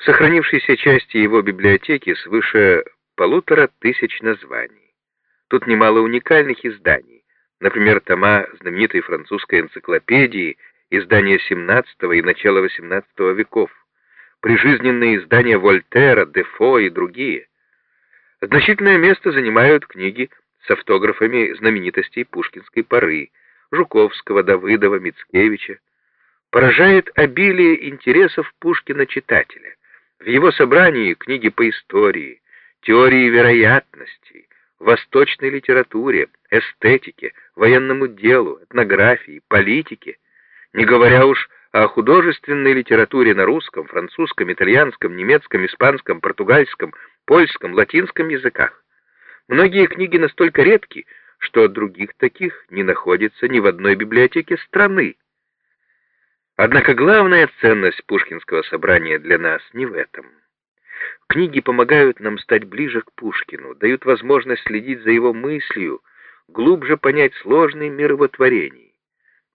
В сохранившейся части его библиотеки свыше полутора тысяч названий. Тут немало уникальных изданий, например, тома знаменитой французской энциклопедии, издания XVII и начала XVIII веков, прижизненные издания Вольтера, Дефо и другие. Значительное место занимают книги с автографами знаменитостей пушкинской поры, Жуковского, Давыдова, Мицкевича. Поражает обилие интересов Пушкина читателя. В его собрании книги по истории, теории вероятностей, восточной литературе, эстетике, военному делу, этнографии, политике, не говоря уж о художественной литературе на русском, французском, итальянском, немецком, испанском, португальском, польском, латинском языках. Многие книги настолько редки, что других таких не находится ни в одной библиотеке страны. Однако главная ценность Пушкинского собрания для нас не в этом. Книги помогают нам стать ближе к Пушкину, дают возможность следить за его мыслью, глубже понять сложный мир его творений.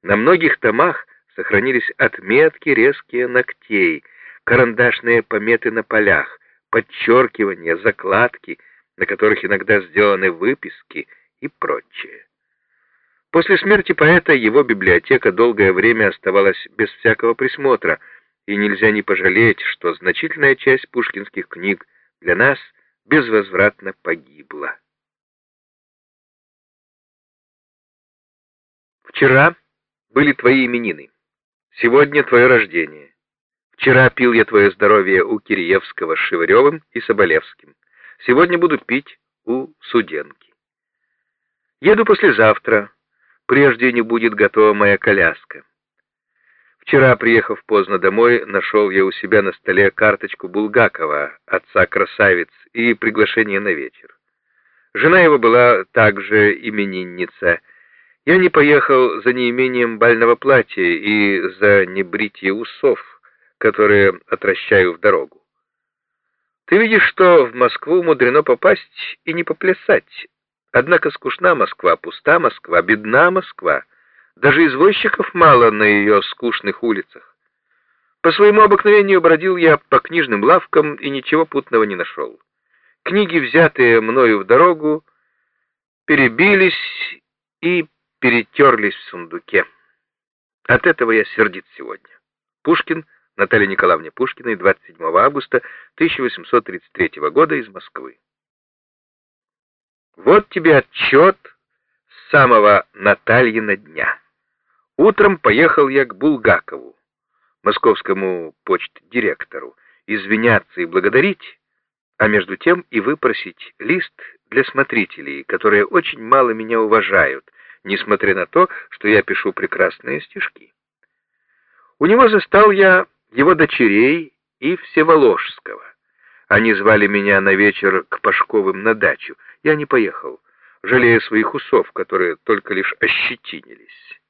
На многих томах сохранились отметки резкие ногтей, карандашные пометы на полях, подчеркивания, закладки, на которых иногда сделаны выписки и прочее. После смерти поэта его библиотека долгое время оставалась без всякого присмотра, и нельзя не пожалеть, что значительная часть пушкинских книг для нас безвозвратно погибла. Вчера были твои именины. Сегодня твое рождение. Вчера пил я твое здоровье у Киреевского с Шевыревым и Соболевским. Сегодня буду пить у Суденки. Еду послезавтра. Прежде не будет готова моя коляска. Вчера, приехав поздно домой, нашел я у себя на столе карточку Булгакова, отца красавиц, и приглашение на вечер. Жена его была также именинница. Я не поехал за неимением бального платья и за небритье усов, которые отращаю в дорогу. Ты видишь, что в Москву мудрено попасть и не поплясать, Однако скучна Москва, пуста Москва, бедна Москва. Даже извозчиков мало на ее скучных улицах. По своему обыкновению бродил я по книжным лавкам и ничего путного не нашел. Книги, взятые мною в дорогу, перебились и перетерлись в сундуке. От этого я сердит сегодня. Пушкин, Наталья Николаевна Пушкина, 27 августа 1833 года из Москвы. Вот тебе отчет с самого Натальина дня. Утром поехал я к Булгакову, московскому почт-директору, извиняться и благодарить, а между тем и выпросить лист для смотрителей, которые очень мало меня уважают, несмотря на то, что я пишу прекрасные стишки. У него застал я его дочерей и Всеволожского. Они звали меня на вечер к Пашковым на дачу. Я не поехал, жалея своих усов, которые только лишь ощетинились.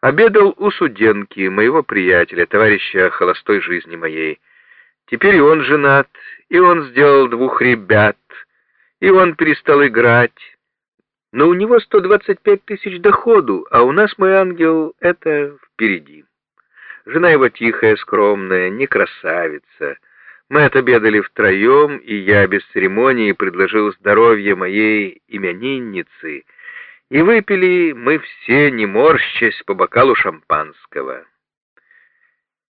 Обедал у Суденки, моего приятеля, товарища холостой жизни моей. Теперь и он женат, и он сделал двух ребят, и он перестал играть. Но у него 125 тысяч доходу, а у нас, мой ангел, это впереди. Жена его тихая, скромная, не красавица, мы отобедали втроем, и я без церемонии предложил здоровье моей именинницы, и выпили мы все, не морщась, по бокалу шампанского.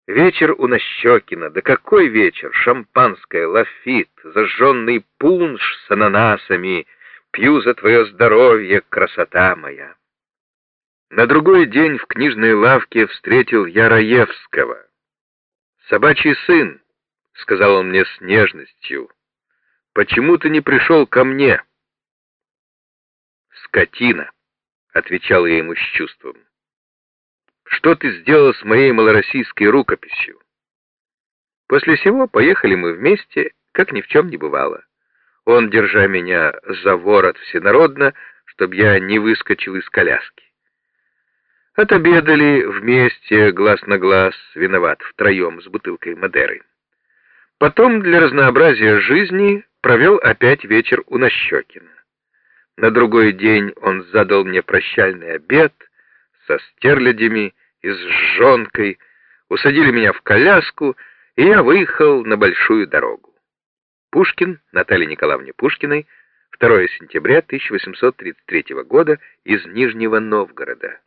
Вечер у Нащекина, да какой вечер! Шампанское, лафит, зажженный пунш с ананасами, пью за твое здоровье, красота моя. На другой день в книжной лавке встретил я Раевского. Собачий сын, — сказал он мне с нежностью, — «почему ты не пришел ко мне?» «Скотина», — отвечал я ему с чувством. «Что ты сделал с моей малороссийской рукописью?» После сего поехали мы вместе, как ни в чем не бывало. Он, держа меня за ворот всенародно, чтобы я не выскочил из коляски. Отобедали вместе, глаз на глаз, виноват, втроем, с бутылкой Мадеры. Потом для разнообразия жизни провел опять вечер у Нащекина. На другой день он задал мне прощальный обед со стерлядями и с жонкой, усадили меня в коляску, и я выехал на большую дорогу. Пушкин Наталье Николаевне Пушкиной 2 сентября 1833 года из Нижнего Новгорода.